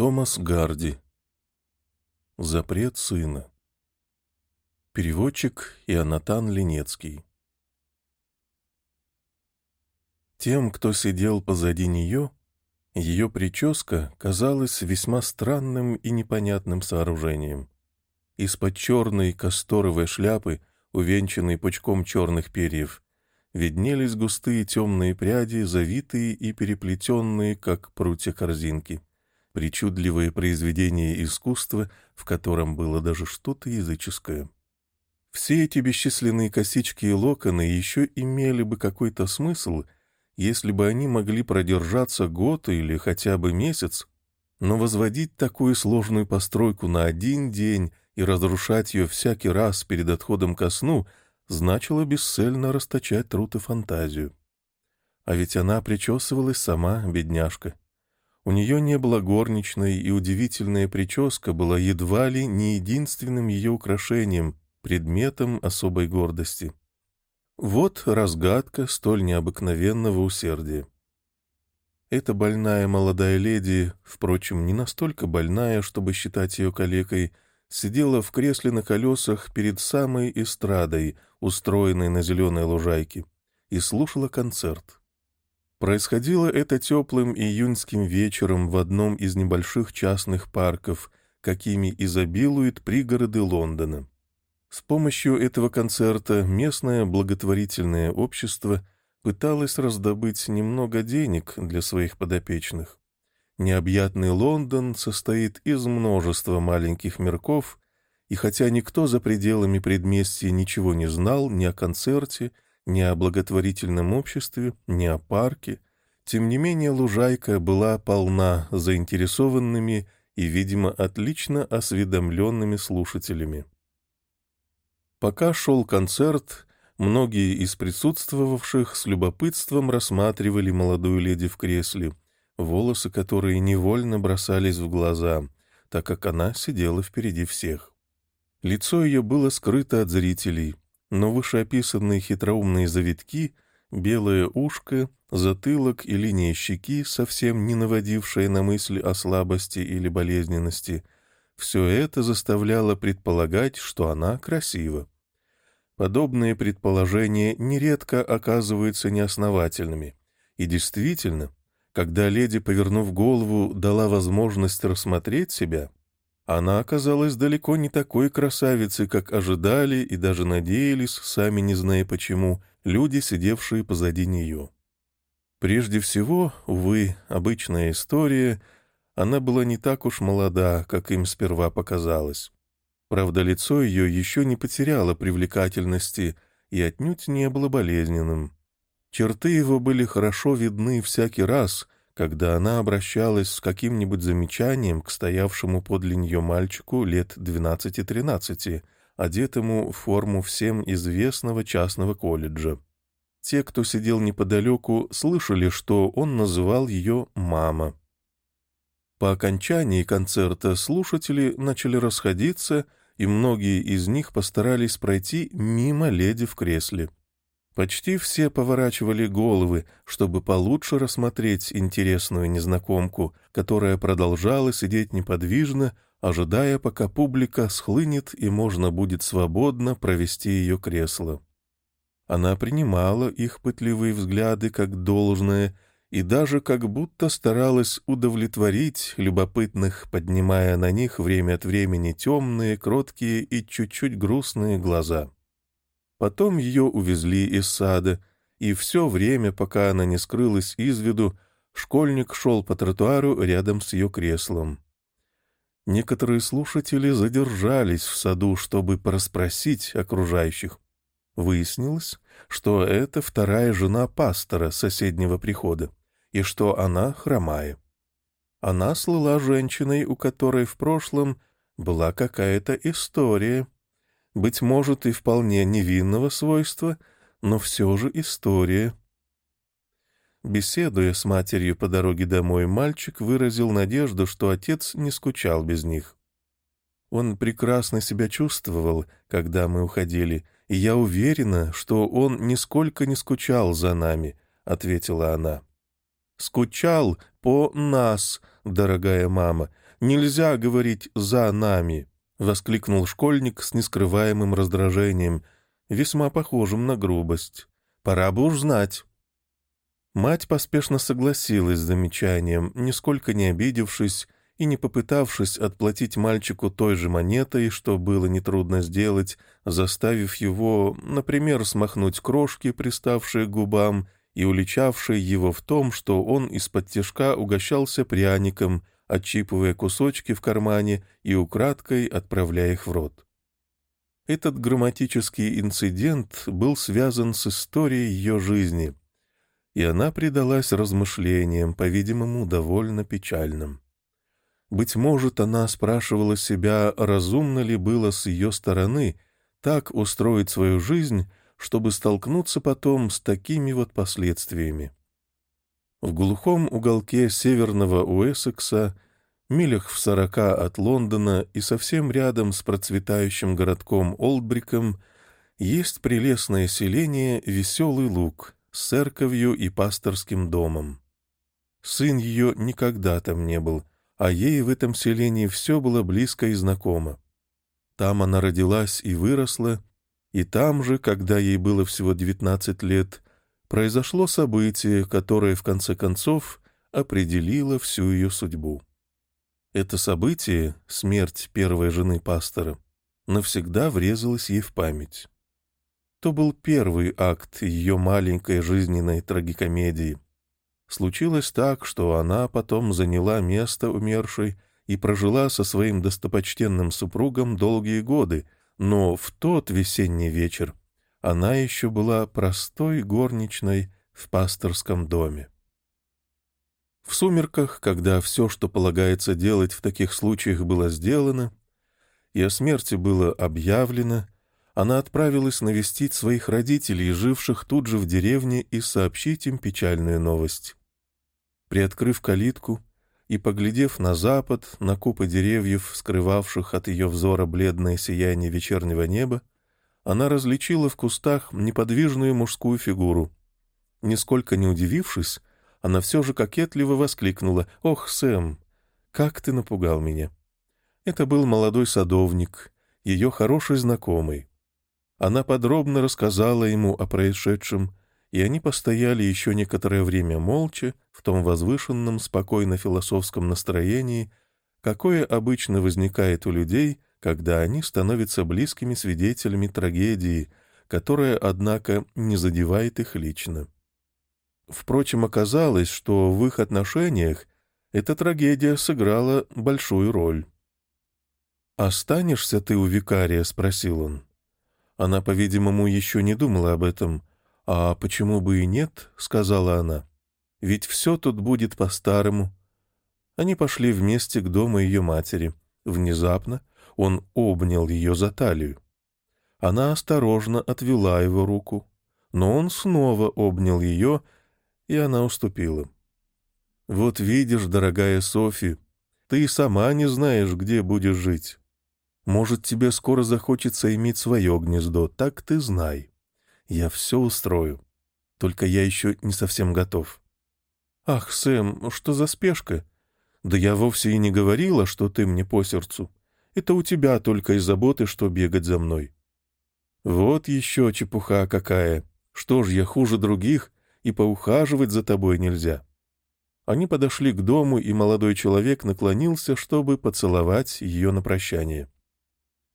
Томас Гарди. Запрет сына. Переводчик Ионатан Ленецкий. Тем, кто сидел позади нее, ее прическа казалась весьма странным и непонятным сооружением. Из-под черной касторовой шляпы, увенчанной пучком черных перьев, виднелись густые темные пряди, завитые и переплетенные, как прутья корзинки причудливое произведение искусства, в котором было даже что-то языческое. Все эти бесчисленные косички и локоны еще имели бы какой-то смысл, если бы они могли продержаться год или хотя бы месяц, но возводить такую сложную постройку на один день и разрушать ее всякий раз перед отходом ко сну значило бесцельно расточать труд и фантазию. А ведь она причесывалась сама, бедняжка. У нее не было горничной, и удивительная прическа была едва ли не единственным ее украшением, предметом особой гордости. Вот разгадка столь необыкновенного усердия. Эта больная молодая леди, впрочем, не настолько больная, чтобы считать ее калекой, сидела в кресле на колесах перед самой эстрадой, устроенной на зеленой лужайке, и слушала концерт. Происходило это теплым июньским вечером в одном из небольших частных парков, какими изобилуют пригороды Лондона. С помощью этого концерта местное благотворительное общество пыталось раздобыть немного денег для своих подопечных. Необъятный Лондон состоит из множества маленьких мирков, и хотя никто за пределами предместья ничего не знал ни о концерте, ни о благотворительном обществе, ни о парке. Тем не менее, лужайка была полна заинтересованными и, видимо, отлично осведомленными слушателями. Пока шел концерт, многие из присутствовавших с любопытством рассматривали молодую леди в кресле, волосы которой невольно бросались в глаза, так как она сидела впереди всех. Лицо ее было скрыто от зрителей, но вышеописанные хитроумные завитки, белое ушко, затылок и линия щеки, совсем не наводившие на мысли о слабости или болезненности, все это заставляло предполагать, что она красива. Подобные предположения нередко оказываются неосновательными. И действительно, когда леди, повернув голову, дала возможность рассмотреть себя, она оказалась далеко не такой красавицей, как ожидали и даже надеялись, сами не зная почему, люди, сидевшие позади нее. Прежде всего, увы, обычная история, она была не так уж молода, как им сперва показалось. Правда, лицо ее еще не потеряло привлекательности и отнюдь не было болезненным. Черты его были хорошо видны всякий раз — когда она обращалась с каким-нибудь замечанием к стоявшему подле нее мальчику лет 12-13, одетому в форму всем известного частного колледжа. Те, кто сидел неподалеку, слышали, что он называл ее «мама». По окончании концерта слушатели начали расходиться, и многие из них постарались пройти мимо леди в кресле. Почти все поворачивали головы, чтобы получше рассмотреть интересную незнакомку, которая продолжала сидеть неподвижно, ожидая, пока публика схлынет и можно будет свободно провести ее кресло. Она принимала их пытливые взгляды как должное и даже как будто старалась удовлетворить любопытных, поднимая на них время от времени темные, кроткие и чуть-чуть грустные глаза. Потом ее увезли из сада, и все время, пока она не скрылась из виду, школьник шел по тротуару рядом с ее креслом. Некоторые слушатели задержались в саду, чтобы проспросить окружающих. Выяснилось, что это вторая жена пастора соседнего прихода, и что она хромая. Она слыла женщиной, у которой в прошлом была какая-то история — быть может, и вполне невинного свойства, но все же история. Беседуя с матерью по дороге домой, мальчик выразил надежду, что отец не скучал без них. Он прекрасно себя чувствовал, когда мы уходили, и я уверена, что он нисколько не скучал за нами, — ответила она. «Скучал по нас, дорогая мама. Нельзя говорить «за нами», — воскликнул школьник с нескрываемым раздражением, весьма похожим на грубость. «Пора бы уж знать». Мать поспешно согласилась с замечанием, нисколько не обидевшись и не попытавшись отплатить мальчику той же монетой, что было нетрудно сделать, заставив его, например, смахнуть крошки, приставшие к губам, и уличавшие его в том, что он из-под тяжка угощался пряником, отщипывая кусочки в кармане и украдкой отправляя их в рот. Этот грамматический инцидент был связан с историей ее жизни — и она предалась размышлениям, по-видимому, довольно печальным. Быть может, она спрашивала себя, разумно ли было с ее стороны так устроить свою жизнь, чтобы столкнуться потом с такими вот последствиями. В глухом уголке северного Уэссекса, милях в сорока от Лондона и совсем рядом с процветающим городком Олдбриком, есть прелестное селение Веселый Луг — с церковью и пасторским домом. Сын ее никогда там не был, а ей в этом селении все было близко и знакомо. Там она родилась и выросла, и там же, когда ей было всего 19 лет, произошло событие, которое, в конце концов, определило всю ее судьбу. Это событие, смерть первой жены пастора, навсегда врезалось ей в память то был первый акт ее маленькой жизненной трагикомедии. Случилось так, что она потом заняла место умершей и прожила со своим достопочтенным супругом долгие годы, но в тот весенний вечер она еще была простой горничной в пасторском доме. В сумерках, когда все, что полагается делать в таких случаях, было сделано, и о смерти было объявлено, она отправилась навестить своих родителей, живших тут же в деревне, и сообщить им печальную новость. Приоткрыв калитку и поглядев на запад, на купы деревьев, скрывавших от ее взора бледное сияние вечернего неба, она различила в кустах неподвижную мужскую фигуру. Нисколько не удивившись, она все же кокетливо воскликнула «Ох, Сэм, как ты напугал меня!» Это был молодой садовник, ее хороший знакомый. Она подробно рассказала ему о происшедшем, и они постояли еще некоторое время молча, в том возвышенном, спокойно-философском настроении, какое обычно возникает у людей, когда они становятся близкими свидетелями трагедии, которая, однако, не задевает их лично. Впрочем, оказалось, что в их отношениях эта трагедия сыграла большую роль. «Останешься ты у викария?» — спросил он. Она, по-видимому, еще не думала об этом. «А почему бы и нет?» — сказала она. «Ведь все тут будет по-старому». Они пошли вместе к дому ее матери. Внезапно он обнял ее за талию. Она осторожно отвела его руку, но он снова обнял ее, и она уступила. «Вот видишь, дорогая Софи, ты сама не знаешь, где будешь жить. Может, тебе скоро захочется иметь свое гнездо, так ты знай. Я все устрою. Только я еще не совсем готов. Ах, Сэм, что за спешка? Да я вовсе и не говорила, что ты мне по сердцу. Это у тебя только и заботы, что бегать за мной. Вот еще чепуха какая. Что ж, я хуже других, и поухаживать за тобой нельзя. Они подошли к дому, и молодой человек наклонился, чтобы поцеловать ее на прощание.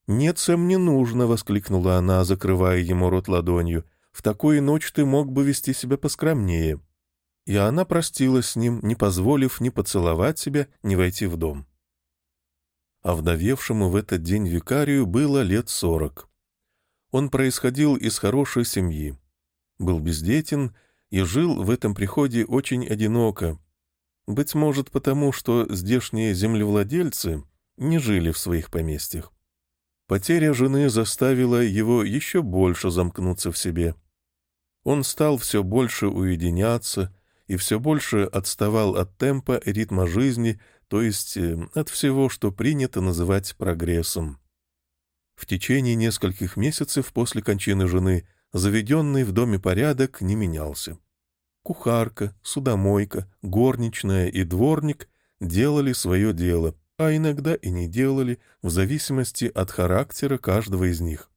«Нет, Сэм, не нужно!» — воскликнула она, закрывая ему рот ладонью. «В такую ночь ты мог бы вести себя поскромнее». И она простилась с ним, не позволив ни поцеловать себя, ни войти в дом. А вдовевшему в этот день викарию было лет сорок. Он происходил из хорошей семьи, был бездетен и жил в этом приходе очень одиноко. Быть может, потому что здешние землевладельцы не жили в своих поместьях. Потеря жены заставила его еще больше замкнуться в себе. Он стал все больше уединяться и все больше отставал от темпа ритма жизни, то есть э, от всего, что принято называть прогрессом. В течение нескольких месяцев после кончины жены заведенный в доме порядок не менялся. Кухарка, судомойка, горничная и дворник делали свое дело, а иногда и не делали, в зависимости от характера каждого из них.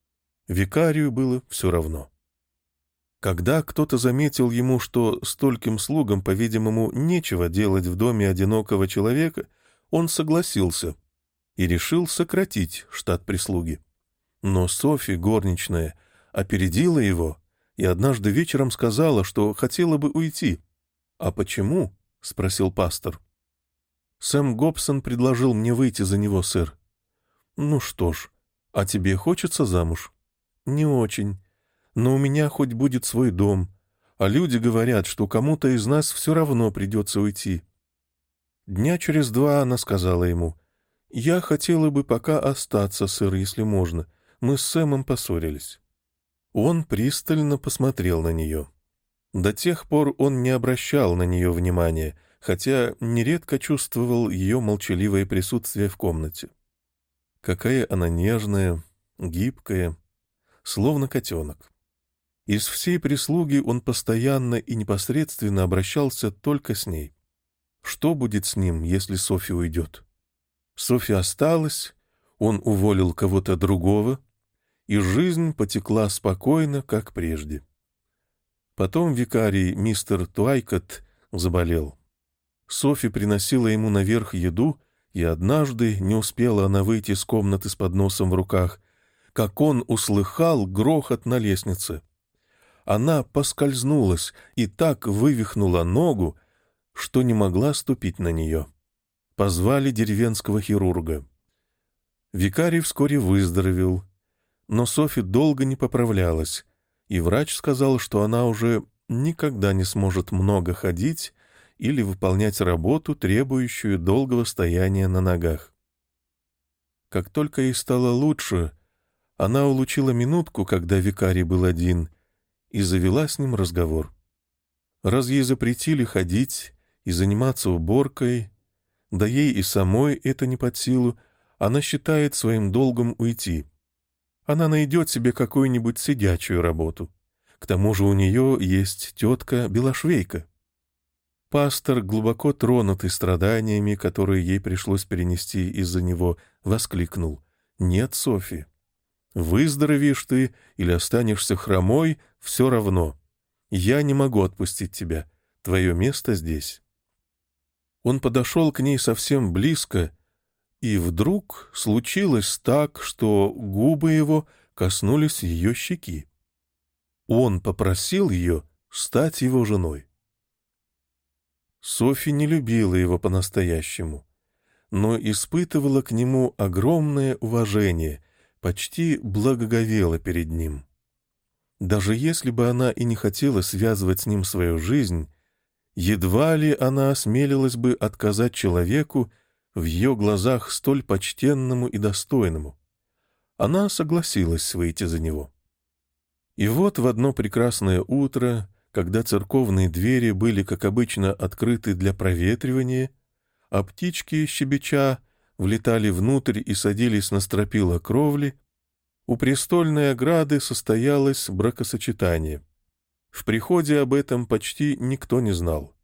Викарию было все равно. Когда кто-то заметил ему, что стольким слугам, по-видимому, нечего делать в доме одинокого человека, он согласился и решил сократить штат прислуги. Но Софи, горничная, опередила его и однажды вечером сказала, что хотела бы уйти. «А почему?» — спросил пастор. «Сэм Гобсон предложил мне выйти за него, сэр». «Ну что ж, а тебе хочется замуж?» «Не очень. Но у меня хоть будет свой дом. А люди говорят, что кому-то из нас все равно придется уйти». Дня через два она сказала ему, «Я хотела бы пока остаться, сэр, если можно. Мы с Сэмом поссорились». Он пристально посмотрел на нее. До тех пор он не обращал на нее внимания, хотя нередко чувствовал ее молчаливое присутствие в комнате. Какая она нежная, гибкая, словно котенок. Из всей прислуги он постоянно и непосредственно обращался только с ней. Что будет с ним, если Софья уйдет? Софья осталась, он уволил кого-то другого, и жизнь потекла спокойно, как прежде. Потом викарий мистер Туайкот заболел. Софи приносила ему наверх еду, и однажды не успела она выйти из комнаты с подносом в руках, как он услыхал грохот на лестнице. Она поскользнулась и так вывихнула ногу, что не могла ступить на нее. Позвали деревенского хирурга. Викарий вскоре выздоровел, но Софи долго не поправлялась, и врач сказал, что она уже никогда не сможет много ходить или выполнять работу, требующую долгого стояния на ногах. Как только ей стало лучше, она улучила минутку, когда викарий был один, и завела с ним разговор. Раз ей запретили ходить и заниматься уборкой, да ей и самой это не под силу, она считает своим долгом уйти — она найдет себе какую-нибудь сидячую работу. К тому же у нее есть тетка-белошвейка. Пастор, глубоко тронутый страданиями, которые ей пришлось перенести из-за него, воскликнул. «Нет, Софи, выздоровеешь ты или останешься хромой, все равно. Я не могу отпустить тебя. Твое место здесь». Он подошел к ней совсем близко и вдруг случилось так, что губы его коснулись ее щеки. Он попросил ее стать его женой. Софи не любила его по-настоящему, но испытывала к нему огромное уважение, почти благоговела перед ним. Даже если бы она и не хотела связывать с ним свою жизнь, едва ли она осмелилась бы отказать человеку, в ее глазах столь почтенному и достойному. Она согласилась выйти за него. И вот в одно прекрасное утро, когда церковные двери были, как обычно, открыты для проветривания, а птички, щебеча, влетали внутрь и садились на стропила кровли, у престольной ограды состоялось бракосочетание. В приходе об этом почти никто не знал.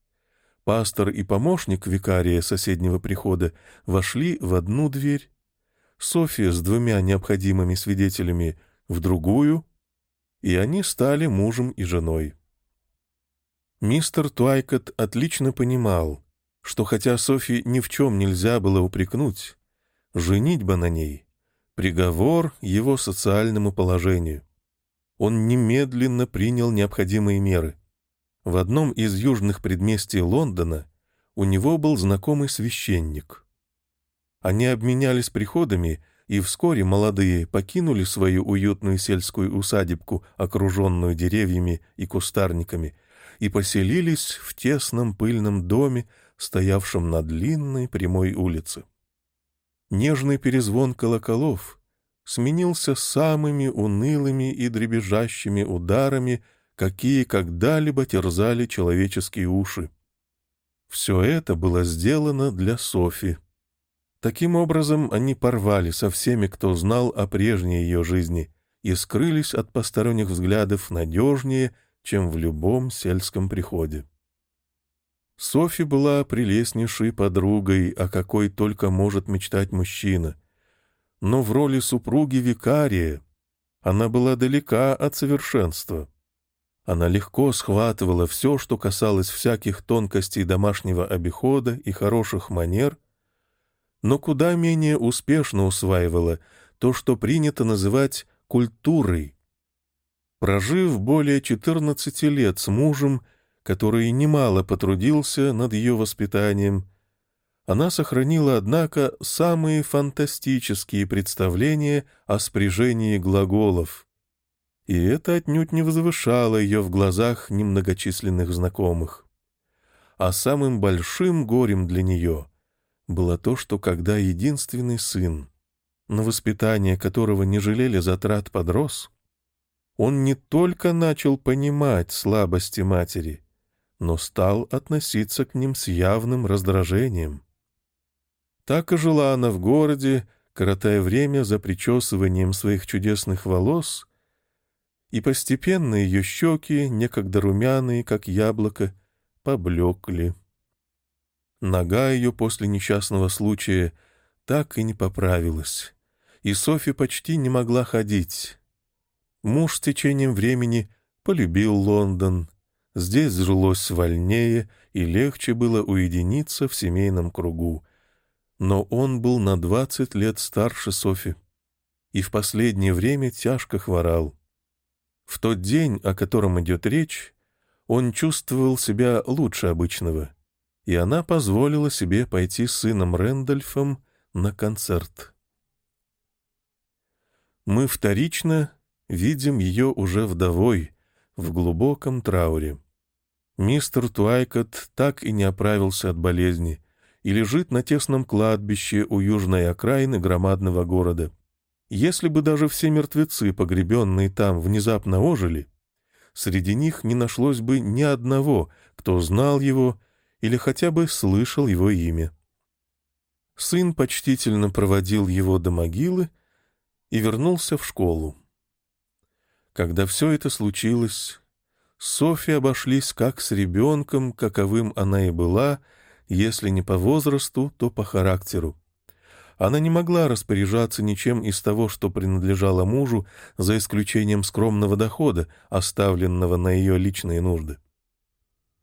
Пастор и помощник викария соседнего прихода вошли в одну дверь, София с двумя необходимыми свидетелями в другую, и они стали мужем и женой. Мистер Туайкот отлично понимал, что хотя Софи ни в чем нельзя было упрекнуть, женитьба на ней — приговор его социальному положению. Он немедленно принял необходимые меры — в одном из южных предместий Лондона у него был знакомый священник. Они обменялись приходами, и вскоре молодые покинули свою уютную сельскую усадебку, окруженную деревьями и кустарниками, и поселились в тесном пыльном доме, стоявшем на длинной прямой улице. Нежный перезвон колоколов сменился самыми унылыми и дребезжащими ударами какие когда-либо терзали человеческие уши. Все это было сделано для Софи. Таким образом, они порвали со всеми, кто знал о прежней ее жизни, и скрылись от посторонних взглядов надежнее, чем в любом сельском приходе. Софи была прелестнейшей подругой, о какой только может мечтать мужчина. Но в роли супруги викария она была далека от совершенства. Она легко схватывала все, что касалось всяких тонкостей домашнего обихода и хороших манер, но куда менее успешно усваивала то, что принято называть культурой. Прожив более 14 лет с мужем, который немало потрудился над ее воспитанием, она сохранила, однако, самые фантастические представления о спряжении глаголов. И это отнюдь не возвышало ее в глазах немногочисленных знакомых. А самым большим горем для нее было то, что когда единственный сын, на воспитание которого не жалели затрат подрос, он не только начал понимать слабости матери, но стал относиться к ним с явным раздражением. Так и жила она в городе, коротая время за причесыванием своих чудесных волос, и постепенно ее щеки, некогда румяные, как яблоко, поблекли. Нога ее после несчастного случая так и не поправилась, и Софья почти не могла ходить. Муж с течением времени полюбил Лондон, Здесь жилось вольнее и легче было уединиться в семейном кругу. Но он был на двадцать лет старше Софи и в последнее время тяжко хворал. В тот день, о котором идет речь, он чувствовал себя лучше обычного, и она позволила себе пойти с сыном Рэндольфом на концерт. Мы вторично видим ее уже вдовой, в глубоком трауре. Мистер Туайкот так и не оправился от болезни и лежит на тесном кладбище у южной окраины громадного города. Если бы даже все мертвецы, погребенные там, внезапно ожили, среди них не нашлось бы ни одного, кто знал его или хотя бы слышал его имя. Сын почтительно проводил его до могилы и вернулся в школу. Когда все это случилось, Софи обошлись как с ребенком, каковым она и была, если не по возрасту, то по характеру. Она не могла распоряжаться ничем из того, что принадлежало мужу, за исключением скромного дохода, оставленного на ее личные нужды.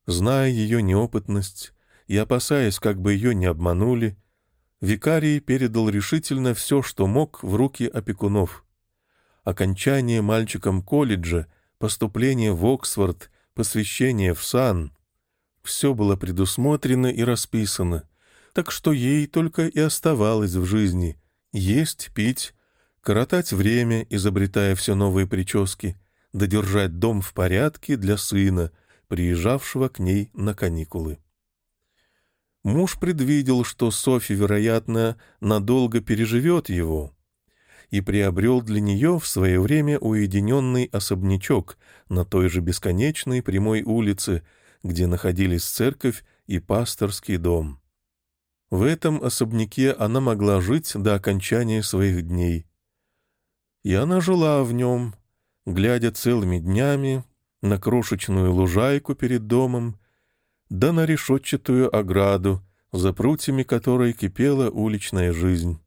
Зная ее неопытность и опасаясь, как бы ее не обманули, викарий передал решительно все, что мог, в руки опекунов. Окончание мальчиком колледжа — поступление в Оксфорд, посвящение в сан. Все было предусмотрено и расписано, так что ей только и оставалось в жизни есть, пить, коротать время, изобретая все новые прически, додержать дом в порядке для сына, приезжавшего к ней на каникулы. Муж предвидел, что Софи, вероятно, надолго переживет его, и приобрел для нее в свое время уединенный особнячок на той же бесконечной прямой улице, где находились церковь и пасторский дом. В этом особняке она могла жить до окончания своих дней. И она жила в нем, глядя целыми днями на крошечную лужайку перед домом, да на решетчатую ограду, за прутьями которой кипела уличная жизнь.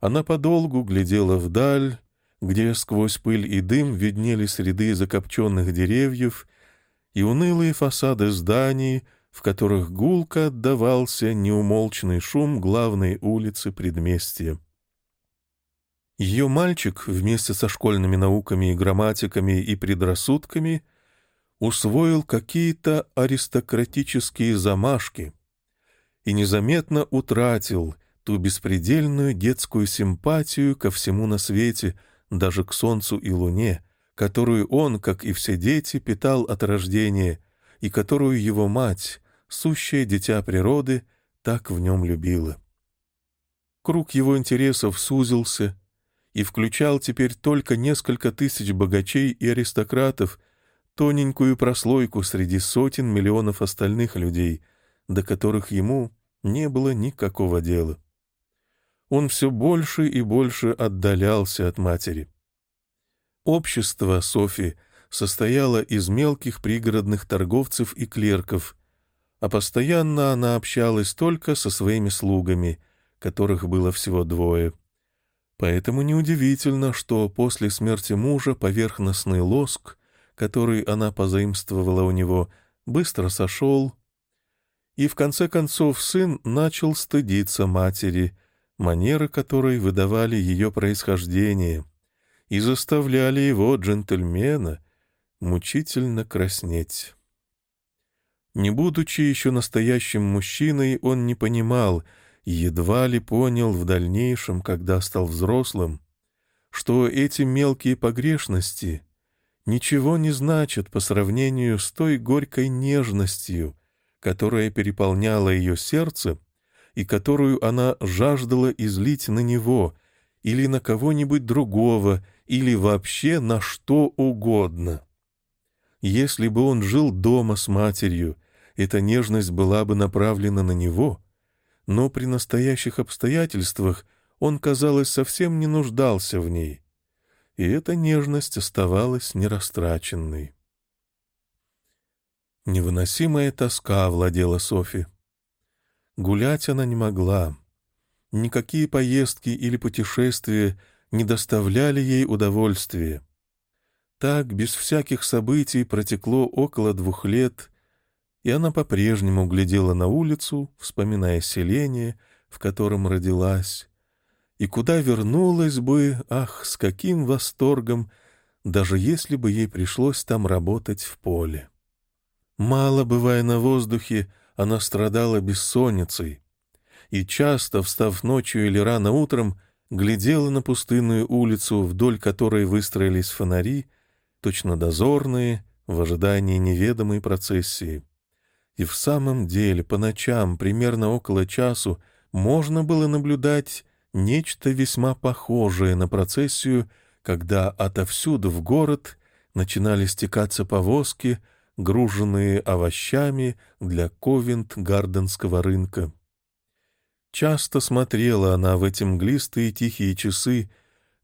Она подолгу глядела вдаль, где сквозь пыль и дым виднелись ряды закопченных деревьев и унылые фасады зданий, в которых гулко отдавался неумолчный шум главной улицы предместья. Ее мальчик вместе со школьными науками и грамматиками и предрассудками усвоил какие-то аристократические замашки и незаметно утратил — ту беспредельную детскую симпатию ко всему на свете, даже к солнцу и луне, которую он, как и все дети, питал от рождения, и которую его мать, сущее дитя природы, так в нем любила. Круг его интересов сузился и включал теперь только несколько тысяч богачей и аристократов, тоненькую прослойку среди сотен миллионов остальных людей, до которых ему не было никакого дела он все больше и больше отдалялся от матери. Общество Софи состояло из мелких пригородных торговцев и клерков, а постоянно она общалась только со своими слугами, которых было всего двое. Поэтому неудивительно, что после смерти мужа поверхностный лоск, который она позаимствовала у него, быстро сошел, и в конце концов сын начал стыдиться матери, манеры которой выдавали ее происхождение и заставляли его, джентльмена, мучительно краснеть. Не будучи еще настоящим мужчиной, он не понимал, едва ли понял в дальнейшем, когда стал взрослым, что эти мелкие погрешности ничего не значат по сравнению с той горькой нежностью, которая переполняла ее сердце и которую она жаждала излить на него или на кого-нибудь другого, или вообще на что угодно. Если бы он жил дома с матерью, эта нежность была бы направлена на него, но при настоящих обстоятельствах он, казалось, совсем не нуждался в ней, и эта нежность оставалась нерастраченной. Невыносимая тоска владела Софи. Гулять она не могла. Никакие поездки или путешествия не доставляли ей удовольствия. Так, без всяких событий, протекло около двух лет, и она по-прежнему глядела на улицу, вспоминая селение, в котором родилась, и куда вернулась бы, ах, с каким восторгом, даже если бы ей пришлось там работать в поле. Мало бывая на воздухе, она страдала бессонницей, и часто, встав ночью или рано утром, глядела на пустынную улицу, вдоль которой выстроились фонари, точно дозорные, в ожидании неведомой процессии. И в самом деле по ночам, примерно около часу, можно было наблюдать нечто весьма похожее на процессию, когда отовсюду в город начинали стекаться повозки, груженные овощами для Ковент-Гарденского рынка. Часто смотрела она в эти мглистые тихие часы,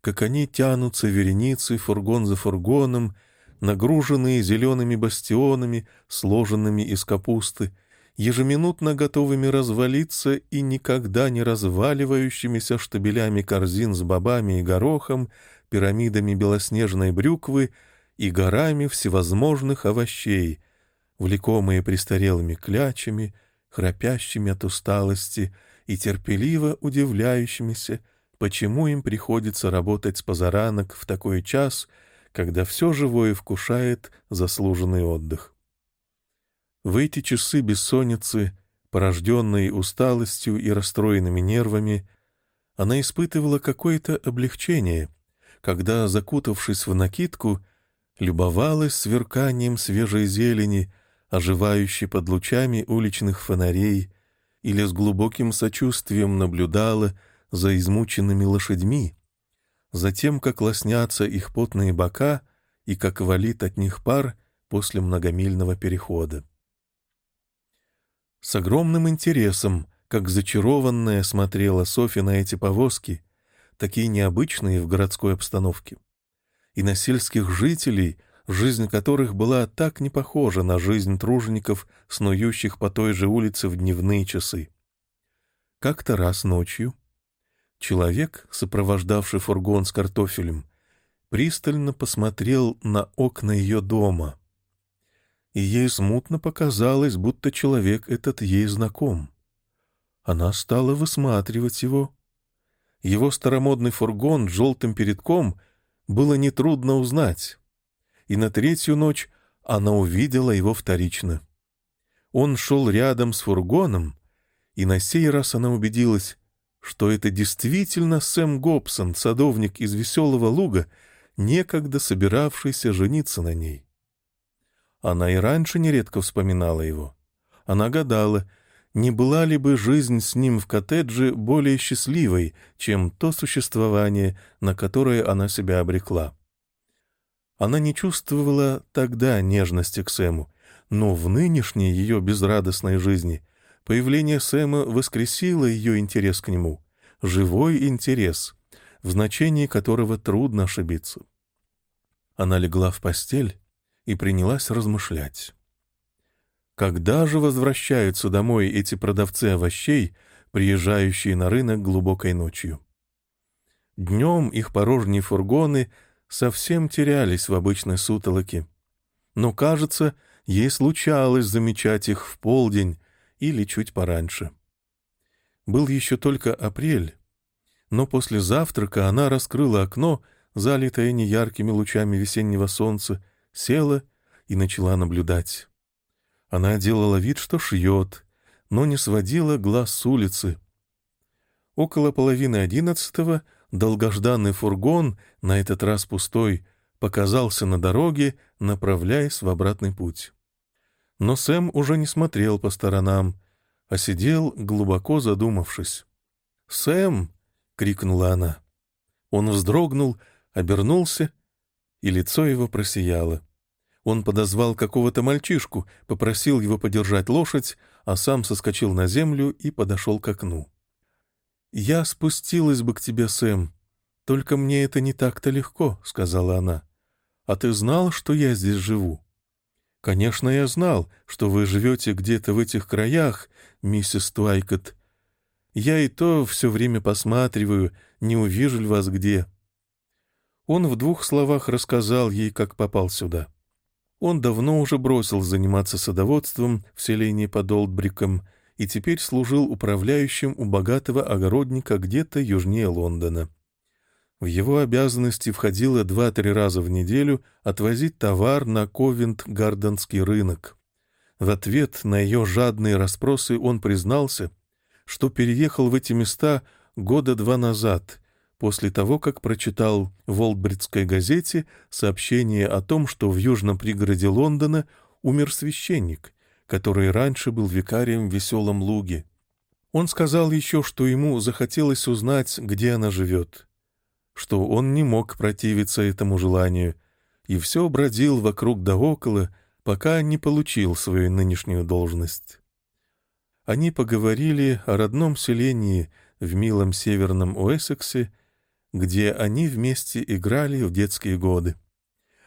как они тянутся вереницей фургон за фургоном, нагруженные зелеными бастионами, сложенными из капусты, ежеминутно готовыми развалиться и никогда не разваливающимися штабелями корзин с бобами и горохом, пирамидами белоснежной брюквы и горами всевозможных овощей, влекомые престарелыми клячами, храпящими от усталости и терпеливо удивляющимися, почему им приходится работать с позаранок в такой час, когда все живое вкушает заслуженный отдых. В эти часы бессонницы, порожденные усталостью и расстроенными нервами, она испытывала какое-то облегчение, когда, закутавшись в накидку, любовалась сверканием свежей зелени, оживающей под лучами уличных фонарей, или с глубоким сочувствием наблюдала за измученными лошадьми, за тем, как лоснятся их потные бока и как валит от них пар после многомильного перехода. С огромным интересом, как зачарованная смотрела Софья на эти повозки, такие необычные в городской обстановке, и на сельских жителей, жизнь которых была так не похожа на жизнь тружеников, снующих по той же улице в дневные часы. Как-то раз ночью человек, сопровождавший фургон с картофелем, пристально посмотрел на окна ее дома — и ей смутно показалось, будто человек этот ей знаком. Она стала высматривать его. Его старомодный фургон с желтым передком было нетрудно узнать, и на третью ночь она увидела его вторично. Он шел рядом с фургоном, и на сей раз она убедилась, что это действительно Сэм Гобсон, садовник из Веселого Луга, некогда собиравшийся жениться на ней. Она и раньше нередко вспоминала его. Она гадала, не была ли бы жизнь с ним в коттедже более счастливой, чем то существование, на которое она себя обрекла. Она не чувствовала тогда нежности к Сэму, но в нынешней ее безрадостной жизни появление Сэма воскресило ее интерес к нему, живой интерес, в значении которого трудно ошибиться. Она легла в постель и принялась размышлять. Когда же возвращаются домой эти продавцы овощей, приезжающие на рынок глубокой ночью? Днем их порожние фургоны совсем терялись в обычной сутолоке. Но, кажется, ей случалось замечать их в полдень или чуть пораньше. Был еще только апрель, но после завтрака она раскрыла окно, залитое неяркими лучами весеннего солнца, села и начала наблюдать. Она делала вид, что шьет, но не сводила глаз с улицы. Около половины одиннадцатого долгожданный фургон, на этот раз пустой, показался на дороге, направляясь в обратный путь. Но Сэм уже не смотрел по сторонам, а сидел, глубоко задумавшись. «Сэм!» — крикнула она. Он вздрогнул, обернулся, и лицо его просияло. Он подозвал какого-то мальчишку, попросил его подержать лошадь, а сам соскочил на землю и подошел к окну. «Я спустилась бы к тебе, Сэм, только мне это не так-то легко», — сказала она. «А ты знал, что я здесь живу?» «Конечно, я знал, что вы живете где-то в этих краях, миссис Туайкот. Я и то все время посматриваю, не увижу ли вас где». Он в двух словах рассказал ей, как попал сюда. Он давно уже бросил заниматься садоводством в селении под Олдбриком и теперь служил управляющим у богатого огородника где-то южнее Лондона. В его обязанности входило два-три раза в неделю отвозить товар на Ковент-Гарденский рынок. В ответ на ее жадные расспросы он признался, что переехал в эти места года два назад после того, как прочитал в Олдбридской газете сообщение о том, что в южном пригороде Лондона умер священник, который раньше был викарием в Веселом Луге. Он сказал еще, что ему захотелось узнать, где она живет, что он не мог противиться этому желанию и все бродил вокруг да около, пока не получил свою нынешнюю должность. Они поговорили о родном селении в милом северном Уэссексе где они вместе играли в детские годы.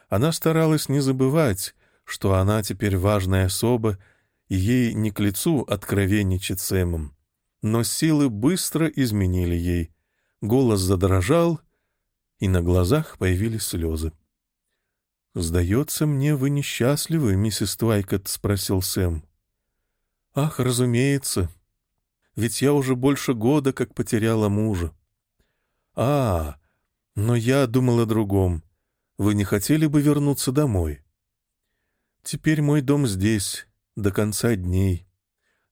Она старалась не забывать, что она теперь важная особа, и ей не к лицу откровенничать с Эмом. Но силы быстро изменили ей. Голос задрожал, и на глазах появились слезы. «Сдается мне, вы несчастливы, миссис Твайкот?» — спросил Сэм. «Ах, разумеется. Ведь я уже больше года как потеряла мужа. «А, но я думал о другом. Вы не хотели бы вернуться домой?» «Теперь мой дом здесь, до конца дней.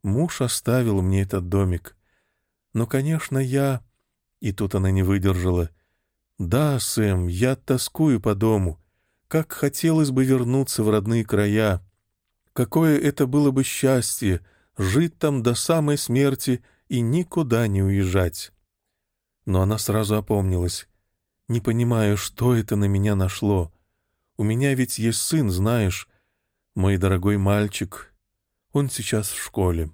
Муж оставил мне этот домик. Но, конечно, я...» И тут она не выдержала. «Да, Сэм, я тоскую по дому. Как хотелось бы вернуться в родные края. Какое это было бы счастье — жить там до самой смерти и никуда не уезжать но она сразу опомнилась. «Не понимаю, что это на меня нашло. У меня ведь есть сын, знаешь, мой дорогой мальчик. Он сейчас в школе.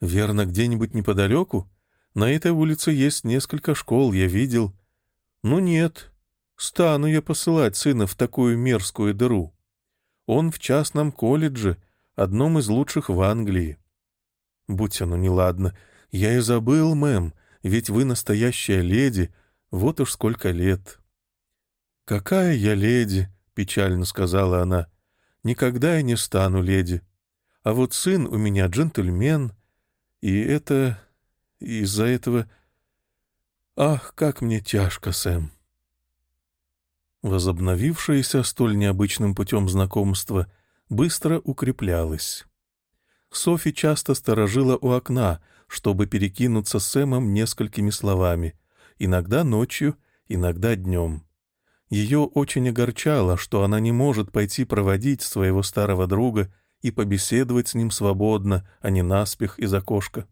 Верно, где-нибудь неподалеку? На этой улице есть несколько школ, я видел. Ну нет, стану я посылать сына в такую мерзкую дыру. Он в частном колледже, одном из лучших в Англии. Будь оно неладно, я и забыл, мэм, — ведь вы настоящая леди, вот уж сколько лет». «Какая я леди?» — печально сказала она. «Никогда я не стану леди. А вот сын у меня джентльмен, и это... из-за этого... Ах, как мне тяжко, Сэм!» Возобновившееся столь необычным путем знакомства быстро укреплялось. Софи часто сторожила у окна, чтобы перекинуться с Сэмом несколькими словами, иногда ночью, иногда днем. Ее очень огорчало, что она не может пойти проводить своего старого друга и побеседовать с ним свободно, а не наспех из окошка.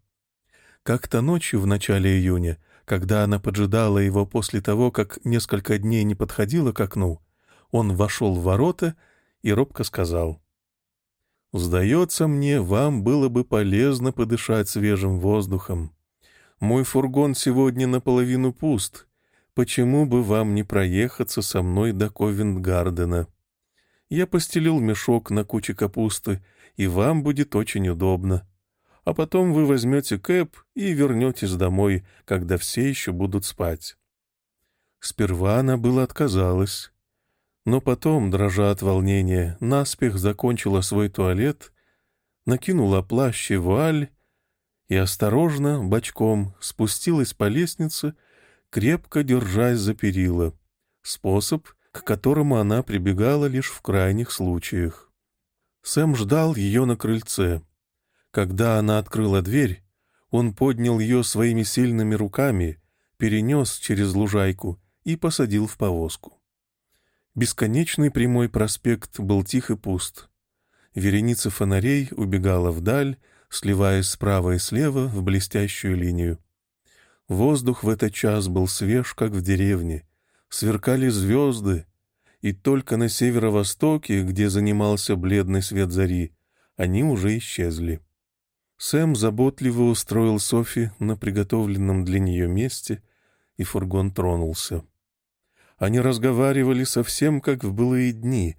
Как-то ночью в начале июня, когда она поджидала его после того, как несколько дней не подходила к окну, он вошел в ворота и робко сказал — Сдается мне, вам было бы полезно подышать свежим воздухом. Мой фургон сегодня наполовину пуст. Почему бы вам не проехаться со мной до Ковент-Гардена? Я постелил мешок на куче капусты и вам будет очень удобно. А потом вы возьмете кэп и вернетесь домой, когда все еще будут спать». Сперва она было отказалась, но потом, дрожа от волнения, наспех закончила свой туалет, накинула плащ и вуаль и осторожно, бочком, спустилась по лестнице, крепко держась за перила. Способ, к которому она прибегала лишь в крайних случаях. Сэм ждал ее на крыльце. Когда она открыла дверь, он поднял ее своими сильными руками, перенес через лужайку и посадил в повозку. Бесконечный прямой проспект был тих и пуст. Вереница фонарей убегала вдаль, сливаясь справа и слева в блестящую линию. Воздух в этот час был свеж, как в деревне. Сверкали звезды, и только на северо-востоке, где занимался бледный свет зари, они уже исчезли. Сэм заботливо устроил Софи на приготовленном для нее месте, и фургон тронулся. Они разговаривали совсем как в былые дни.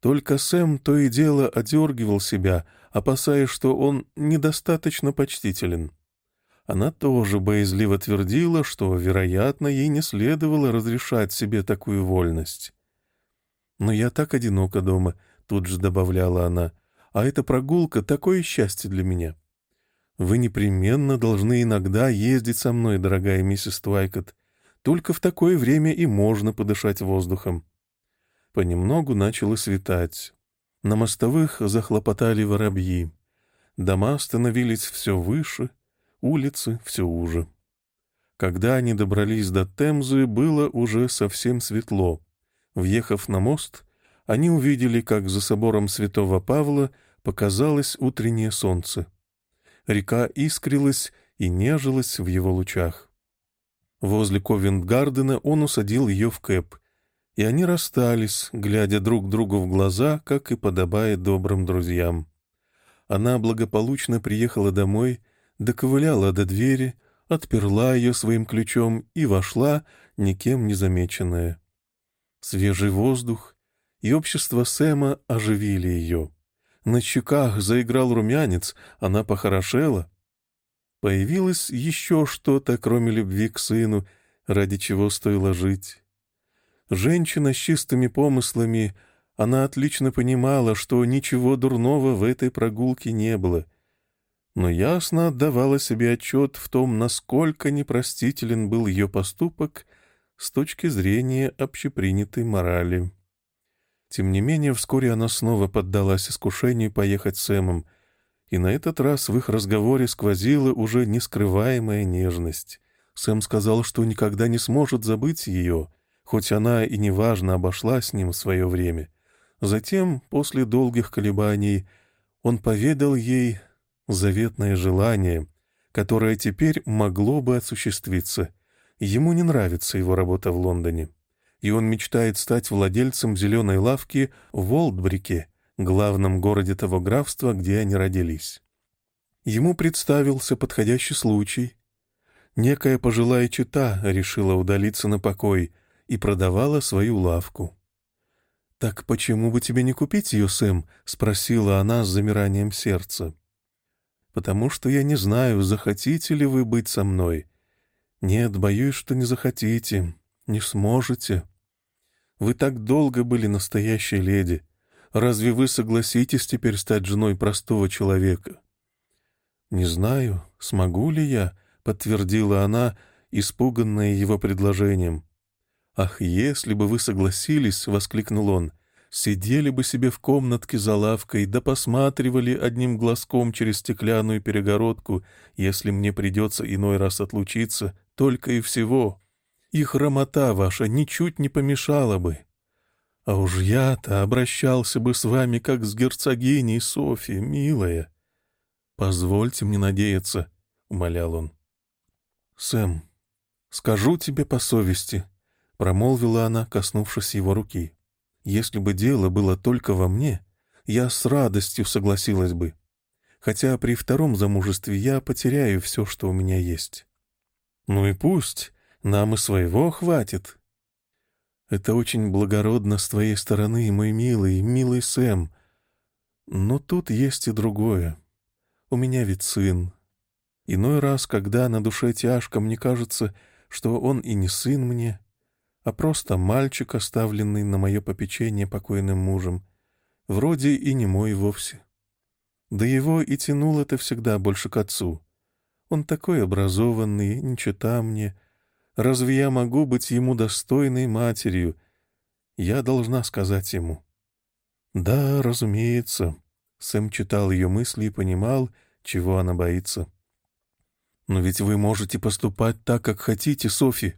Только Сэм то и дело одергивал себя, опасаясь, что он недостаточно почтителен. Она тоже боязливо твердила, что, вероятно, ей не следовало разрешать себе такую вольность. «Но я так одинока дома», — тут же добавляла она, — «а эта прогулка — такое счастье для меня». «Вы непременно должны иногда ездить со мной, дорогая миссис Твайкот. Только в такое время и можно подышать воздухом. Понемногу начало светать. На мостовых захлопотали воробьи. Дома становились все выше, улицы все уже. Когда они добрались до Темзы, было уже совсем светло. Въехав на мост, они увидели, как за собором святого Павла показалось утреннее солнце. Река искрилась и нежилась в его лучах. Возле Ковент-Гардена он усадил ее в кэп, и они расстались, глядя друг другу в глаза, как и подобает добрым друзьям. Она благополучно приехала домой, доковыляла до двери, отперла ее своим ключом и вошла, никем не замеченная. Свежий воздух и общество Сэма оживили ее. На щеках заиграл румянец, она похорошела — Появилось еще что-то, кроме любви к сыну, ради чего стоило жить. Женщина с чистыми помыслами, она отлично понимала, что ничего дурного в этой прогулке не было, но ясно отдавала себе отчет в том, насколько непростителен был ее поступок с точки зрения общепринятой морали. Тем не менее, вскоре она снова поддалась искушению поехать с Эмом — и на этот раз в их разговоре сквозила уже нескрываемая нежность. Сэм сказал, что никогда не сможет забыть ее, хоть она и неважно обошла с ним в свое время. Затем, после долгих колебаний, он поведал ей заветное желание, которое теперь могло бы осуществиться. Ему не нравится его работа в Лондоне, и он мечтает стать владельцем зеленой лавки в Олдбрике — главном городе того графства, где они родились. Ему представился подходящий случай. Некая пожилая чита решила удалиться на покой и продавала свою лавку. «Так почему бы тебе не купить ее, Сэм?» — спросила она с замиранием сердца. «Потому что я не знаю, захотите ли вы быть со мной. Нет, боюсь, что не захотите, не сможете. Вы так долго были настоящей леди, Разве вы согласитесь теперь стать женой простого человека?» «Не знаю, смогу ли я», — подтвердила она, испуганная его предложением. «Ах, если бы вы согласились!» — воскликнул он. «Сидели бы себе в комнатке за лавкой, да посматривали одним глазком через стеклянную перегородку, если мне придется иной раз отлучиться, только и всего. И хромота ваша ничуть не помешала бы. А уж я-то обращался бы с вами, как с герцогиней Софи, милая. Позвольте мне надеяться, — умолял он. Сэм, скажу тебе по совести, — промолвила она, коснувшись его руки. Если бы дело было только во мне, я с радостью согласилась бы. Хотя при втором замужестве я потеряю все, что у меня есть. Ну и пусть, нам и своего хватит, это очень благородно с твоей стороны, мой милый, милый Сэм. Но тут есть и другое. У меня ведь сын. Иной раз, когда на душе тяжко, мне кажется, что он и не сын мне, а просто мальчик, оставленный на мое попечение покойным мужем, вроде и не мой вовсе. Да его и тянул это всегда больше к отцу. Он такой образованный, не чита мне. Разве я могу быть ему достойной матерью? Я должна сказать ему. Да, разумеется. Сэм читал ее мысли и понимал, чего она боится. «Но ведь вы можете поступать так, как хотите, Софи.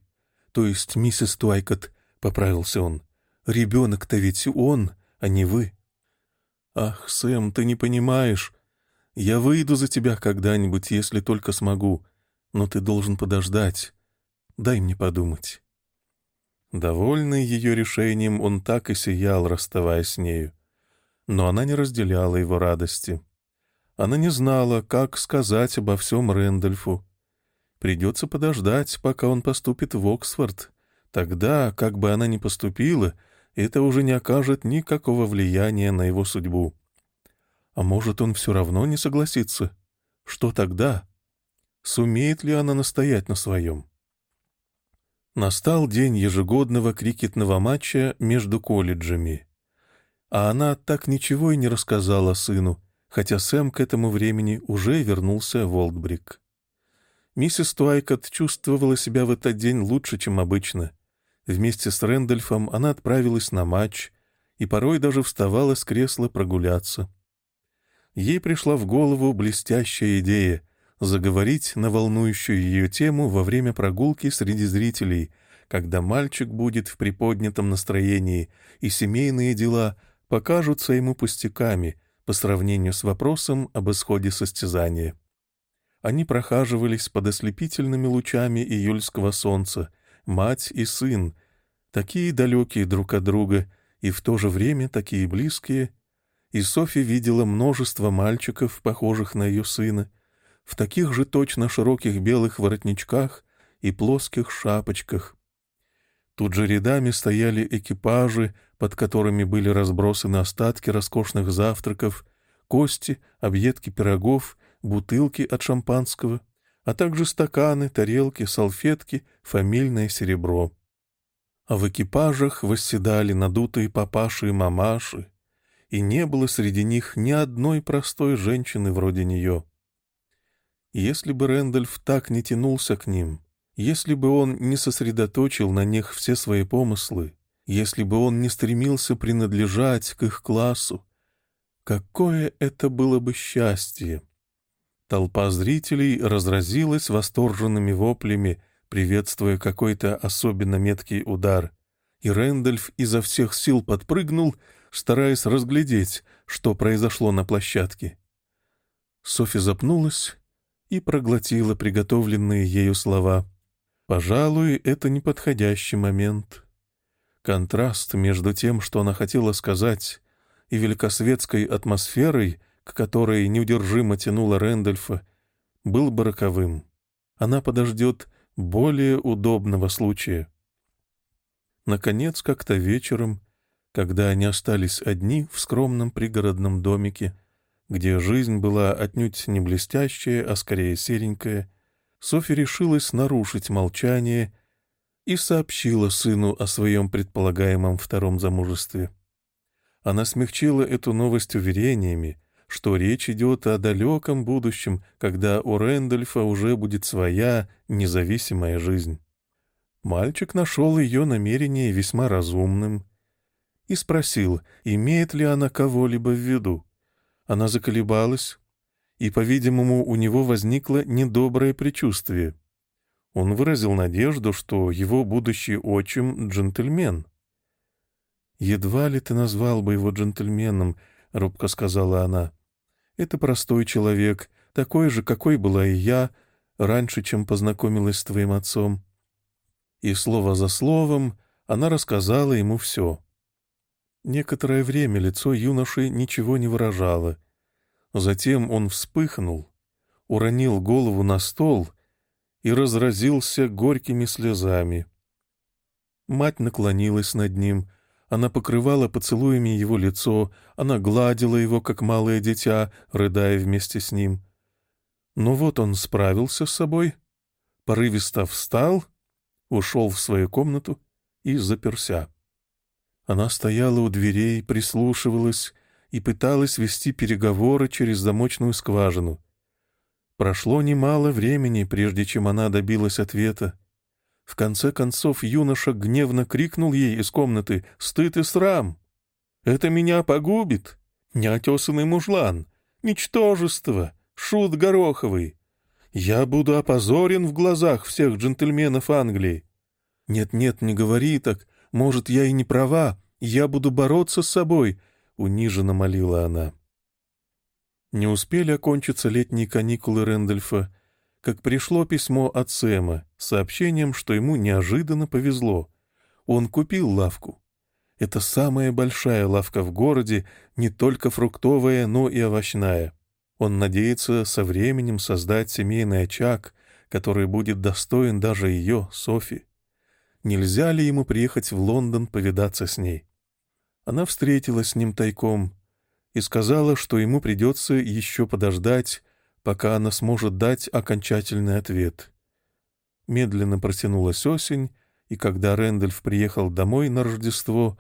То есть миссис Туайкот», — поправился он. «Ребенок-то ведь он, а не вы». «Ах, Сэм, ты не понимаешь. Я выйду за тебя когда-нибудь, если только смогу, но ты должен подождать. Дай мне подумать». Довольный ее решением, он так и сиял, расставаясь с нею. Но она не разделяла его радости. Она не знала, как сказать обо всем Рэндольфу. Придется подождать, пока он поступит в Оксфорд. Тогда, как бы она ни поступила, это уже не окажет никакого влияния на его судьбу. А может, он все равно не согласится? Что тогда? Сумеет ли она настоять на своем? Настал день ежегодного крикетного матча между колледжами. А она так ничего и не рассказала сыну, хотя Сэм к этому времени уже вернулся в Олдбрик. Миссис Туайкот чувствовала себя в этот день лучше, чем обычно. Вместе с Рэндольфом она отправилась на матч и порой даже вставала с кресла прогуляться. Ей пришла в голову блестящая идея заговорить на волнующую ее тему во время прогулки среди зрителей, когда мальчик будет в приподнятом настроении, и семейные дела покажутся ему пустяками — по сравнению с вопросом об исходе состязания. Они прохаживались под ослепительными лучами июльского солнца, мать и сын, такие далекие друг от друга и в то же время такие близкие, и Софья видела множество мальчиков, похожих на ее сына, в таких же точно широких белых воротничках и плоских шапочках. Тут же рядами стояли экипажи, под которыми были разбросаны остатки роскошных завтраков, кости, объедки пирогов, бутылки от шампанского, а также стаканы, тарелки, салфетки, фамильное серебро. А в экипажах восседали надутые папаши и мамаши, и не было среди них ни одной простой женщины вроде нее. Если бы Рэндольф так не тянулся к ним, если бы он не сосредоточил на них все свои помыслы, если бы он не стремился принадлежать к их классу, какое это было бы счастье! Толпа зрителей разразилась восторженными воплями, приветствуя какой-то особенно меткий удар, и Рэндольф изо всех сил подпрыгнул, стараясь разглядеть, что произошло на площадке. Софи запнулась и проглотила приготовленные ею слова — Пожалуй, это неподходящий момент. Контраст между тем, что она хотела сказать, и великосветской атмосферой, к которой неудержимо тянула Рэндольфа, был бы роковым. Она подождет более удобного случая. Наконец, как-то вечером, когда они остались одни в скромном пригородном домике, где жизнь была отнюдь не блестящая, а скорее серенькая, Софья решилась нарушить молчание и сообщила сыну о своем предполагаемом втором замужестве. Она смягчила эту новость уверениями, что речь идет о далеком будущем, когда у Рэндольфа уже будет своя независимая жизнь. Мальчик нашел ее намерение весьма разумным и спросил, имеет ли она кого-либо в виду. Она заколебалась, и, по-видимому, у него возникло недоброе предчувствие. Он выразил надежду, что его будущий отчим — джентльмен. «Едва ли ты назвал бы его джентльменом», — робко сказала она. «Это простой человек, такой же, какой была и я, раньше, чем познакомилась с твоим отцом». И слово за словом она рассказала ему все. Некоторое время лицо юноши ничего не выражало — Затем он вспыхнул, уронил голову на стол и разразился горькими слезами. Мать наклонилась над ним, Она покрывала поцелуями его лицо, она гладила его, как малое дитя, рыдая вместе с ним. Но вот он справился с собой, порывисто встал, ушел в свою комнату и заперся. Она стояла у дверей, прислушивалась и пыталась вести переговоры через замочную скважину. Прошло немало времени, прежде чем она добилась ответа. В конце концов юноша гневно крикнул ей из комнаты «Стыд и срам! Это меня погубит! Неотесанный мужлан! Ничтожество! Шут гороховый! Я буду опозорен в глазах всех джентльменов Англии! Нет-нет, не говори так, может, я и не права, я буду бороться с собой!» — униженно молила она. Не успели окончиться летние каникулы Рэндольфа, как пришло письмо от Сэма с сообщением, что ему неожиданно повезло. Он купил лавку. Это самая большая лавка в городе, не только фруктовая, но и овощная. Он надеется со временем создать семейный очаг, который будет достоин даже ее, Софи. Нельзя ли ему приехать в Лондон повидаться с ней? Она встретилась с ним тайком и сказала, что ему придется еще подождать, пока она сможет дать окончательный ответ. Медленно протянулась осень, и когда Рэндольф приехал домой на Рождество,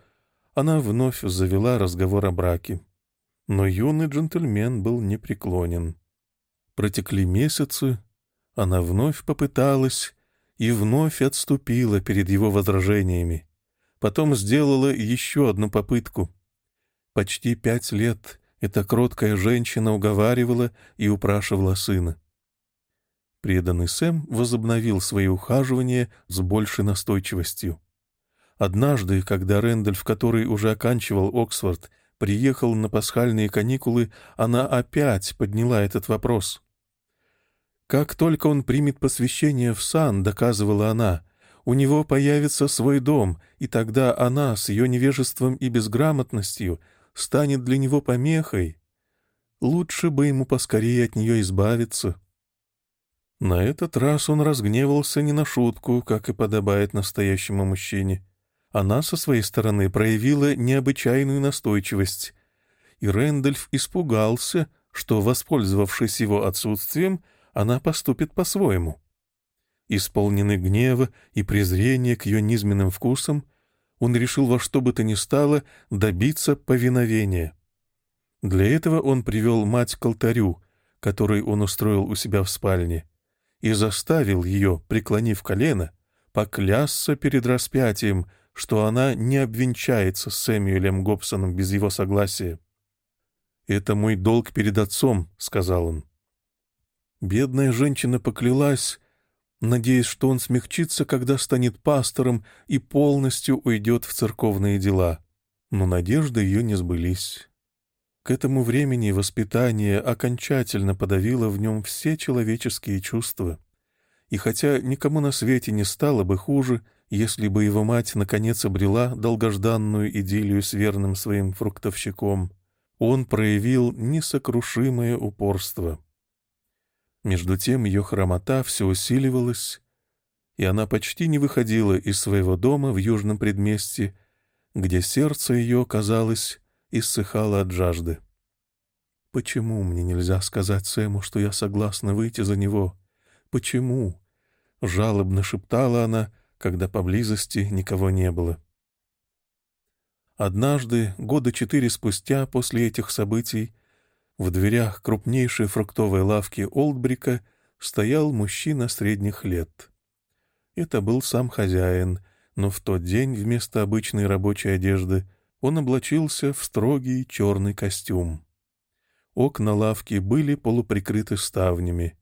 она вновь завела разговор о браке. Но юный джентльмен был непреклонен. Протекли месяцы, она вновь попыталась и вновь отступила перед его возражениями. Потом сделала еще одну попытку. Почти пять лет эта кроткая женщина уговаривала и упрашивала сына. Преданный Сэм возобновил свои ухаживания с большей настойчивостью. Однажды, когда Рэндальф, который уже оканчивал Оксфорд, приехал на пасхальные каникулы, она опять подняла этот вопрос. «Как только он примет посвящение в сан», — доказывала она, — «у него появится свой дом, и тогда она с ее невежеством и безграмотностью станет для него помехой. Лучше бы ему поскорее от нее избавиться. На этот раз он разгневался не на шутку, как и подобает настоящему мужчине. Она со своей стороны проявила необычайную настойчивость, и Рэндольф испугался, что, воспользовавшись его отсутствием, она поступит по-своему. Исполненный гнева и презрения к ее низменным вкусам, он решил во что бы то ни стало добиться повиновения. Для этого он привел мать к алтарю, который он устроил у себя в спальне, и заставил ее, преклонив колено, поклясться перед распятием, что она не обвенчается с Сэмюэлем Гобсоном без его согласия. «Это мой долг перед отцом», — сказал он. Бедная женщина поклялась, надеясь, что он смягчится, когда станет пастором и полностью уйдет в церковные дела. Но надежды ее не сбылись. К этому времени воспитание окончательно подавило в нем все человеческие чувства. И хотя никому на свете не стало бы хуже, если бы его мать наконец обрела долгожданную идиллию с верным своим фруктовщиком, он проявил несокрушимое упорство. Между тем ее хромота все усиливалась, и она почти не выходила из своего дома в южном предместье, где сердце ее, казалось, иссыхало от жажды. «Почему мне нельзя сказать Сэму, что я согласна выйти за него? Почему?» — жалобно шептала она, когда поблизости никого не было. Однажды, года четыре спустя после этих событий, в дверях крупнейшей фруктовой лавки Олдбрика стоял мужчина средних лет. Это был сам хозяин, но в тот день вместо обычной рабочей одежды он облачился в строгий черный костюм. Окна лавки были полуприкрыты ставнями.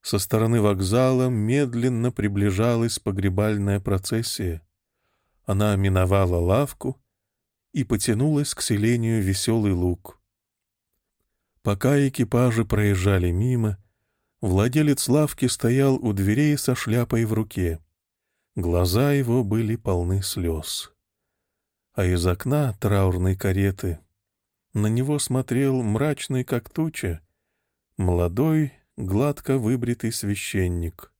Со стороны вокзала медленно приближалась погребальная процессия. Она миновала лавку и потянулась к селению Веселый Луг. Пока экипажи проезжали мимо, владелец лавки стоял у дверей со шляпой в руке. Глаза его были полны слез. А из окна траурной кареты на него смотрел мрачный, как туча, молодой, гладко выбритый священник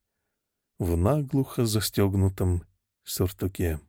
в наглухо застегнутом сюртуке.